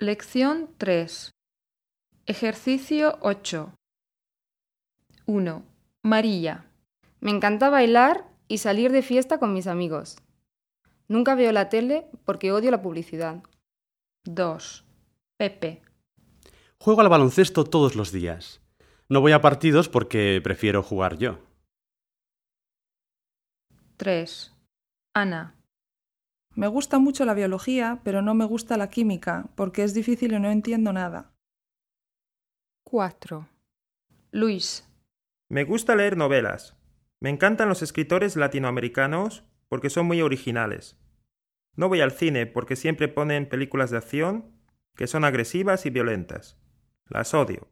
Lección 3. Ejercicio 8. 1. María. Me encanta bailar y salir de fiesta con mis amigos. Nunca veo la tele porque odio la publicidad. 2. Pepe. Juego al baloncesto todos los días. No voy a partidos porque prefiero jugar yo. 3. Ana. Me gusta mucho la biología, pero no me gusta la química, porque es difícil y no entiendo nada. 4. Luis. Me gusta leer novelas. Me encantan los escritores latinoamericanos porque son muy originales. No voy al cine porque siempre ponen películas de acción que son agresivas y violentas. Las odio.